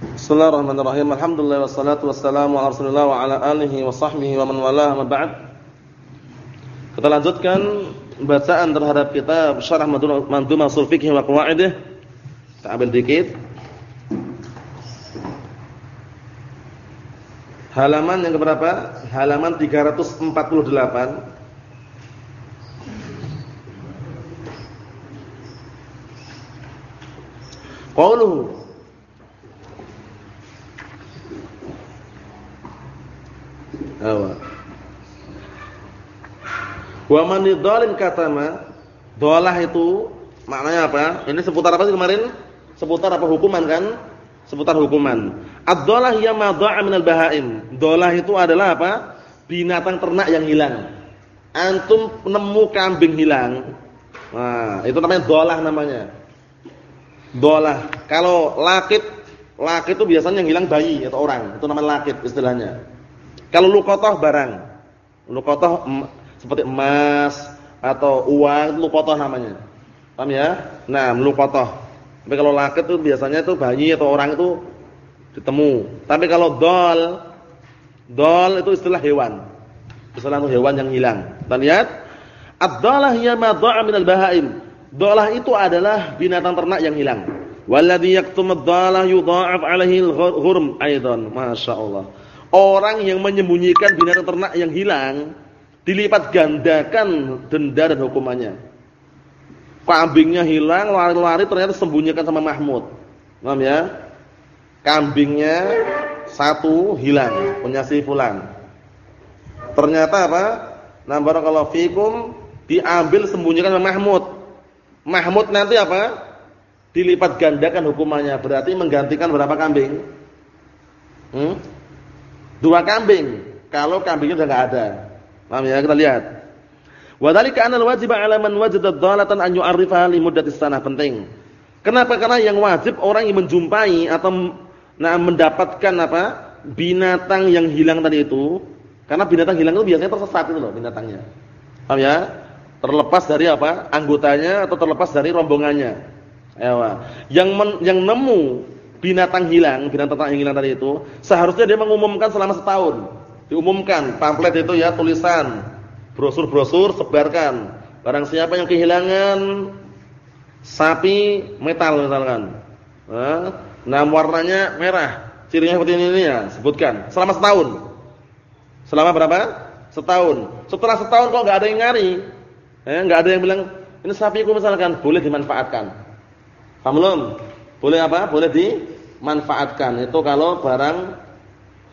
Bismillahirrahmanirrahim. Alhamdulillah wassalatu wassalamu ala Rasulillah wa ala alihi wa sahbihi wa man walah ma ba'd. Kita lanjutkan bacaan terhadap kitab Syarah Mandhumah Ushul Fiqh wa Qawaidih. Kita ambil dikit. Halaman yang keberapa? Halaman 348. Qauluhu Awa. Wa man dzalin katama, dhalah itu maknanya apa? Ini seputar apa sih kemarin? Seputar apa hukuman kan? Seputar hukuman. Ad-dhalah hiya ma dha'a minal bahaim. Dhalah itu adalah apa? Binatang ternak yang hilang. Antum nemu kambing hilang. Nah, itu namanya dhalah namanya. Dhalah. Kalau lakit, lakit itu biasanya yang hilang bayi atau orang. Itu namanya lakit istilahnya. Kalau lukotoh barang, lukotoh seperti emas atau uang, lukotoh namanya. Paham ya? Nah, lukotoh. Tapi kalau lakit itu biasanya itu bayi atau orang itu ditemu. Tapi kalau dol, dol itu istilah hewan. Istilah hewan yang hilang. Kita lihat, ad-dalah hiya ma dha'a minal bahaim. Dalah itu adalah binatang ternak yang hilang. Walladhi yaktum ad-dalah yudha'af 'alaihi al-ghurm aidan. Masyaallah. Orang yang menyembunyikan binatang ternak yang hilang dilipat gandakan denda dan hukumannya. Kambingnya hilang, lari-lari ternyata sembunyikan sama Mahmud. Paham ya? Kambingnya satu hilang, punya si fulan. Ternyata apa? Nah, barakallahu fikum diambil sembunyikan sama Mahmud. Mahmud nanti apa? Dilipat gandakan hukumannya, berarti menggantikan berapa kambing? Hmm? Dua kambing. Kalau kambingnya sudah enggak ada. Paham ya? Kita lihat. Wa dzalika anal wajib 'ala man wajada dhalatan an yu'arrifaha li muddatis sanah penting. Kenapa? Karena yang wajib orang yang menjumpai atau nah mendapatkan apa? binatang yang hilang tadi itu. Karena binatang hilang itu biasanya tersesat itu loh binatangnya. Paham ya? Terlepas dari apa? anggotanya atau terlepas dari rombongannya. Ewa. Yang men, yang nemu binatang hilang, binatang yang hilang tadi itu, seharusnya dia mengumumkan selama setahun. Diumumkan pamflet itu ya tulisan, brosur-brosur sebarkan. Barang siapa yang kehilangan sapi metal misalkan. Nah, warnanya merah, cirinya seperti ini ya, sebutkan. Selama setahun. Selama berapa? Setahun. Setelah setahun kok nggak ada yang nyari, eh, nggak ada yang bilang ini sapiku misalkan boleh dimanfaatkan. Paham belum? Boleh apa? Boleh dimanfaatkan. Itu kalau barang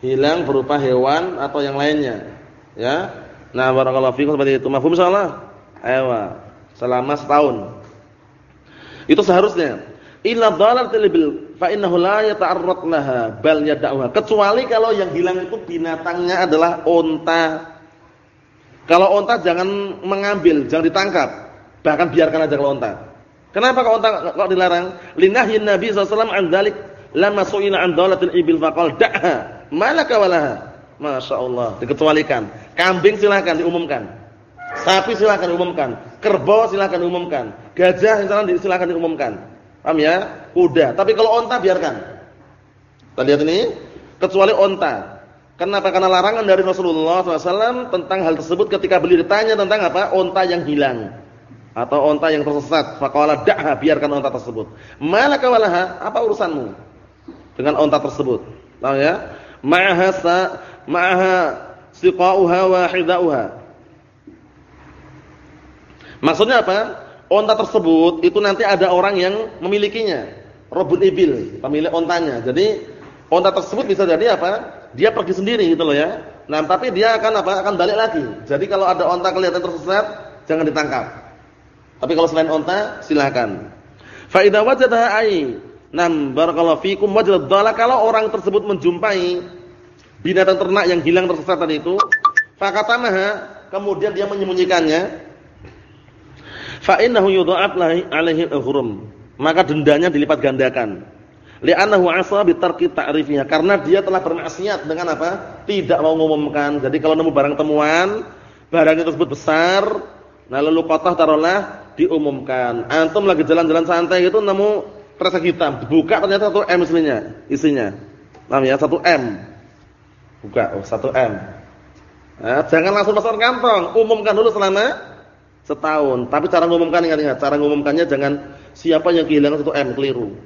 hilang berupa hewan atau yang lainnya. Ya. Nah, barakallahu fikum seperti itu. Mafhum insyaallah? Ayo. Selama setahun. Itu seharusnya. Illa dhalalatil bil fa innahu la yata'arrad laha bal yad'uha. Kecuali kalau yang hilang itu binatangnya adalah unta. Kalau unta jangan mengambil, jangan ditangkap. Bahkan biarkan aja kalau unta. Kenapa kok unta kok dilarang? Linahyin Nabi sallallahu alaihi wasallam lama su'ila an dalatil ibil faqal da'ha malaka walaha. Masyaallah, dikecualikan. Kambing silakan diumumkan. Sapi silakan diumumkan. Kerbau silakan diumumkan. Gajah silakan silakan diumumkan. Paham ya? Kuda. Tapi kalau unta biarkan. Kita lihat ini, kecuali unta. Kenapa? Karena larangan dari Rasulullah SAW tentang hal tersebut ketika beliau ditanya tentang apa? Unta yang hilang atau onta yang tersesat. Faqala da'ha biarkan onta tersebut. Malaka walaha apa urusanmu dengan onta tersebut? Tahu ya? Ma'aha sa siqauha wa hidauha. Maksudnya apa? Onta tersebut itu nanti ada orang yang memilikinya. Robot ibil pemilik ontanya. Jadi onta tersebut bisa jadi apa? Dia pergi sendiri gitu loh ya. Nah tapi dia akan apa? Akan balik lagi. Jadi kalau ada onta kelihatan tersesat jangan ditangkap tapi kalau selain unta silakan. Fa idza wajadaha ai nam barakallahu fikum wajadad dhala kalau orang tersebut menjumpai binatang ternak yang hilang tersesat tadi itu, fakatamaha kemudian dia menyembunyikannya. Fa innahu yudha'af alaihi al-hurum. Maka dendanya dilipat gandakan. Li'annahu 'asa bi tarki ta'rifiha karena dia telah bermaksiat dengan apa? Tidak mau mengumumkan. Jadi kalau nemu barang temuan, barang tersebut besar, nah lalu kotoh taruhlah diumumkan. Antum lagi jalan-jalan santai gitu nemu kresek hitam, dibuka ternyata 1 M isinya, isinya. Paham ya? 1 M. Buka, oh 1 M. Nah, jangan langsung masukkan kantong, umumkan dulu selama setahun. Tapi cara ngumumkan ingat-ingat, cara ngumumkannya jangan siapa yang kehilangan 1 M keliru.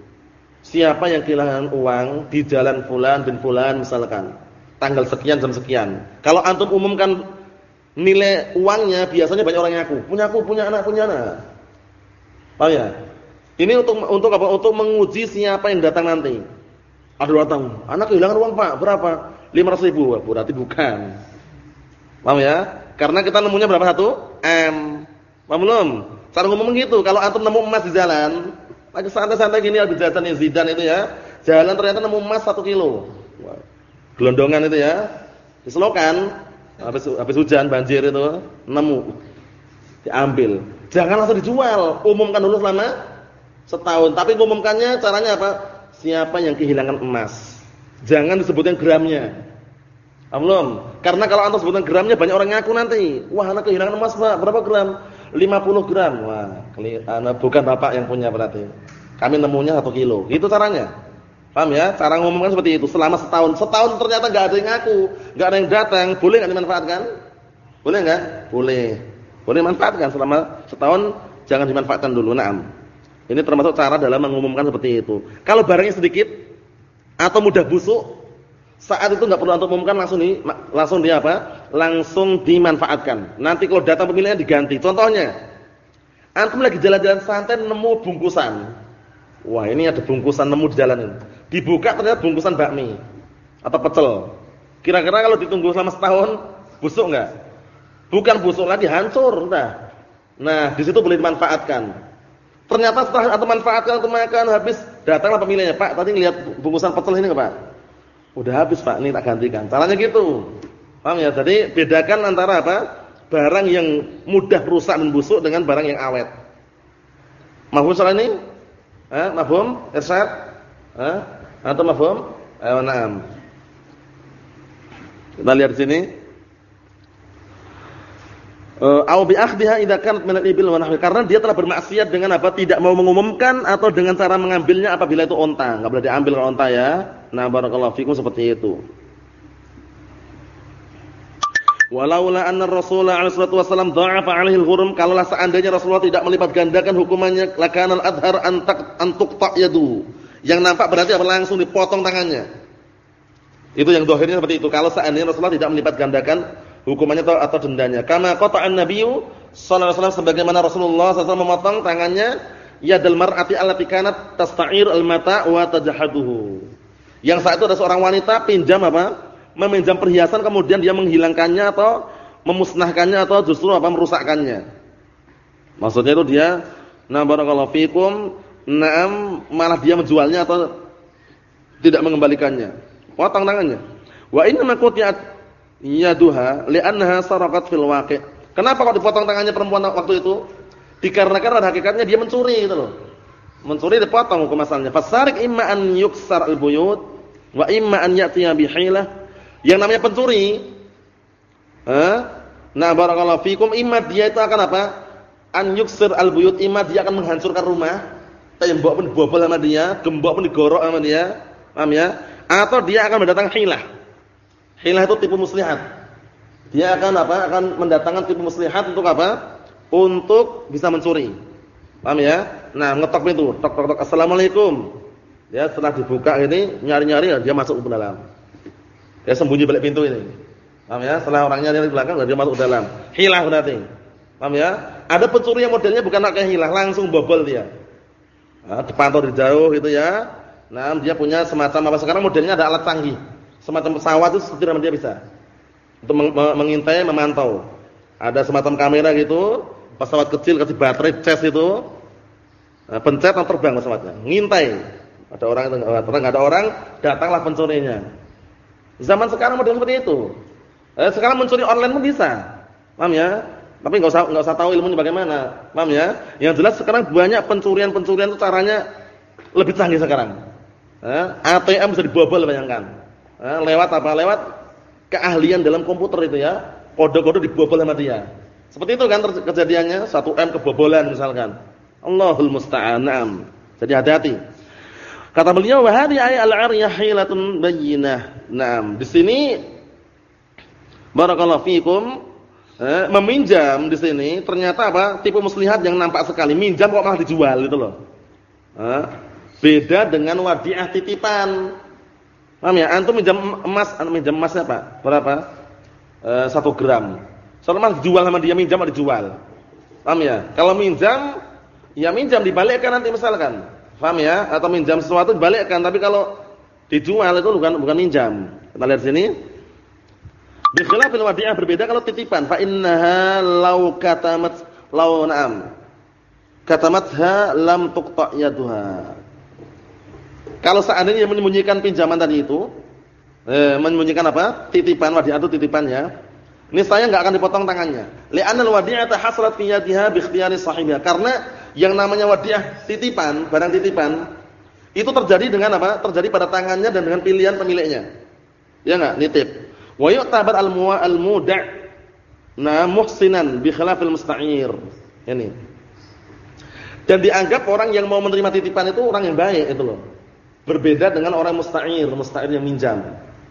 Siapa yang kehilangan uang di jalan fulan bin fulan misalkan, tanggal sekian jam sekian. Kalau antum umumkan nilai uangnya biasanya banyak orang yang aku, punya aku, punya anak, punya anak. Paham ya? Ini untuk untuk apa? Untuk menguji siapa yang datang nanti. Ada datang, anak kehilangan uang Pak, berapa? 500 ribu, berarti bukan. Paham ya? Karena kita nemunya berapa satu? M. Paham belum? Cara ngomong gitu, kalau antum nemu emas di jalan, lagi santai-santai gini habis jajan yang Zidan itu ya, jalan ternyata nemu emas satu kilo. Gelondongan itu ya. Diselokan, habis habis hujan banjir itu, nemu. Diambil. Jangan langsung dijual, umumkan dulu selama setahun. Tapi umumkannya caranya apa? Siapa yang kehilangan emas? Jangan disebutkan gramnya. Belum. Karena kalau antum sebutkan gramnya banyak orang ngaku nanti. Wah, anak kehilangan emas, Pak. Berapa gram? 50 gram. Wah, anak bukan Bapak yang punya berarti. Kami nemunya 1 kilo. Itu caranya. Paham ya? Cara ngomongkan seperti itu selama setahun. Setahun ternyata enggak ada yang ngaku, enggak ada yang datang. Boleh enggak dimanfaatkan? Boleh enggak? Boleh. Boleh manfaatkan selama setahun jangan dimanfaatkan dulu. Naam. Ini termasuk cara dalam mengumumkan seperti itu. Kalau barangnya sedikit atau mudah busuk, saat itu nggak perlu untuk umumkan langsung di langsung dia apa? Langsung dimanfaatkan. Nanti kalau datang pemilihan diganti. Contohnya, antum lagi jalan-jalan santai nemu bungkusan. Wah, ini ada bungkusan nemu di jalan ini. Dibuka ternyata bungkusan bakmi atau pecel. Kira-kira kalau ditunggu selama setahun busuk nggak? Bukan busuk lagi, hancur udah. Nah, di situ boleh dimanfaatkan. Ternyata setelah atau manfaatkan atau makan habis, datanglah pemiliknya, "Pak, tadi ngelihat bungkusan pecel ini enggak, Pak?" Udah habis, Pak, ini tak gantikan. Caranya gitu. Paham ya? Jadi bedakan antara apa? Barang yang mudah rusak dan busuk dengan barang yang awet. Mahfum soal ini? Eh, mahfum? Irsyad? Eh? Atau mahfum? Eh, na'am. Kita lihat sini. Eh, au bi akhdhiha idza kanat min al-ibil wa nahwi karena dia telah bermaksiat dengan apa tidak mau mengumumkan atau dengan cara mengambilnya apabila itu onta enggak boleh diambil kalau onta ya nah barakallahu fikum seperti itu walaula anna rasulullah alaihi wasallam dha'afa alaihi al-hurum kalaulah seandainya Rasulullah tidak melipat gandakan hukumannya lakanal adhar antak antuqta yadu yang nampak berarti apa langsung dipotong tangannya itu yang dohirnya seperti itu kalau seandainya Rasulullah tidak melipat gandakan hukumannya atau, atau dendanya. Kama qata'an nabiyyu sallallahu alaihi wasallam sebagaimana Rasulullah SAW memotong tangannya yadal mar'ati allati kanat tasta'ir al-mata wa tajahaduhu. Yang saat itu ada seorang wanita pinjam apa? Meminjam perhiasan kemudian dia menghilangkannya atau memusnahkannya atau justru apa merusakkannya. Maksudnya itu dia na barakallahu fikum, na'am malah dia menjualnya atau tidak mengembalikannya. Potong tangannya. Wa inna ma qutiat yaduha li'annaha sarakat fil waqi'. Kenapa kok dipotong tangannya perempuan waktu itu? Dikarenakan pada hakikatnya dia mencuri gitu loh. Mencuri dipotong hukum asalnya. Fasarik imma an yuksar al-buyut wa imma an ya'tiya bihilah. Yang namanya pencuri eh? Nah barakallahu fikum imma dia itu akan apa? An yuksir al-buyut imma dia akan menghancurkan rumah. Tembok pun dibobol sama dia, gembok pun digorok sama dia. Paham ya? Atau dia akan mendatang hilah Hilah itu tipu muslihat. Dia akan apa? Akan mendatangkan tipu muslihat untuk apa? Untuk bisa mencuri. Paham ya? Nah, ngetok pintu, tok tok tok assalamualaikum. Ya, setelah dibuka ini nyari-nyari dia masuk ke dalam. Dia sembunyi balik pintu ini. Paham ya? Setelah orangnya dari belakang dia masuk ke dalam. Hilah berarti. Paham ya? Ada pencuri yang modelnya bukan kayak hilah, langsung bobol dia. Nah, dipantau dari jauh gitu ya. Nah, dia punya semacam apa sekarang modelnya ada alat canggih semacam pesawat itu seperti dia bisa. Untuk mengintai, memantau. Ada semacam kamera gitu, pesawat kecil kasih baterai cas itu. Nah, pencet dan terbang pesawatnya. Ngintai. Ada orang itu ada orang, datanglah pencurinya. Zaman sekarang model seperti itu. Eh, sekarang mencuri online pun bisa. Paham ya? Tapi enggak usah enggak usah tahu ilmunya bagaimana. Paham ya? Yang jelas sekarang banyak pencurian-pencurian itu caranya lebih canggih sekarang. Eh, ATM bisa dibobol bayangkan. Eh, lewat apa? Lewat keahlian dalam komputer itu ya. Kode-kode dibobol sama dia. Seperti itu kan kejadiannya, 1 M kebobolan misalkan. Allahul musta'an. Jadi hati-hati. Kata beliau, "Wa hadhihi al-'aryah hilatun bayyinah." Naam, di sini barakallahu fikum eh, meminjam di sini ternyata apa? Tipe muslihat yang nampak sekali. Minjam kok malah dijual gitu loh. Eh, beda dengan wadiah titipan. Paham ya? Antum minjam emas, minjam emasnya Pak, berapa? Eh, 1 gram. Soalnya dijual sama dia minjam atau dijual. Paham ya? Kalau minjam ya minjam dibalikkan nanti misalkan. Paham ya? Atau minjam sesuatu dibalikkan, tapi kalau dijual itu bukan bukan minjam. Kita lihat sini. Bi khilafil wadi'ah berbeda kalau titipan. Fa innaha law katamat law na'am. Katamatha lam tuqta yaduha. Kalau seandainya menyembunyikan pinjaman tadi itu, eh, menyembunyikan apa? Titipan wadi'ah itu ini saya nggak akan dipotong tangannya. Li'anal wadi'ata hasrat fi yadiha bi ikhtiyari sahibiha. Karena yang namanya wadi'ah titipan, barang titipan itu terjadi dengan apa? Terjadi pada tangannya dan dengan pilihan pemiliknya. Ya enggak? Nitip. Wa yu'tabar al-muda' na muhsinan bi khilafil musta'ir. Ini. Dan dianggap orang yang mau menerima titipan itu orang yang baik itu loh. Berbeda dengan orang musta'ir, musta'ir yang minjam.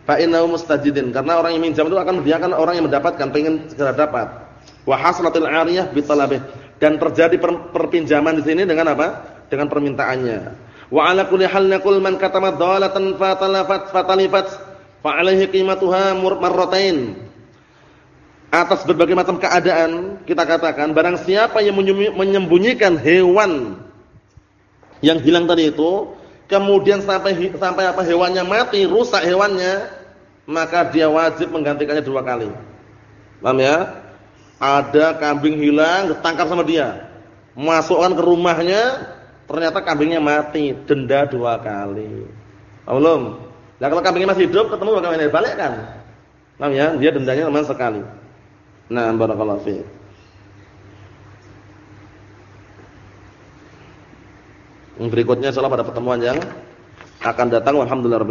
Fa innahu mustajidin karena orang yang minjam itu akan mendiakan orang yang mendapatkan pengen segera dapat. Wa hasratil 'ariyah bi talabih dan terjadi per, perpinjaman di sini dengan apa? Dengan permintaannya. Wa 'ala kulli hal naqul man katama dhalatan fatalafat fatalifat fa 'alaihi qimatuha marratain. Atas berbagai macam keadaan kita katakan barang siapa yang menyembunyikan hewan yang hilang tadi itu kemudian sampai sampai apa hewannya mati, rusak hewannya, maka dia wajib menggantikannya dua kali. Paham ya? Ada kambing hilang, ditangkap sama dia. Masukkan ke rumahnya, ternyata kambingnya mati, denda dua kali. Belum. Nah kalau kambingnya masih hidup, ketemu bagaimana? Balikkan. Paham ya? Dia dendanya cuma sekali. Nah, barakallahu fiik. Berikutnya insyaallah pada pertemuan yang akan datang alhamdulillah.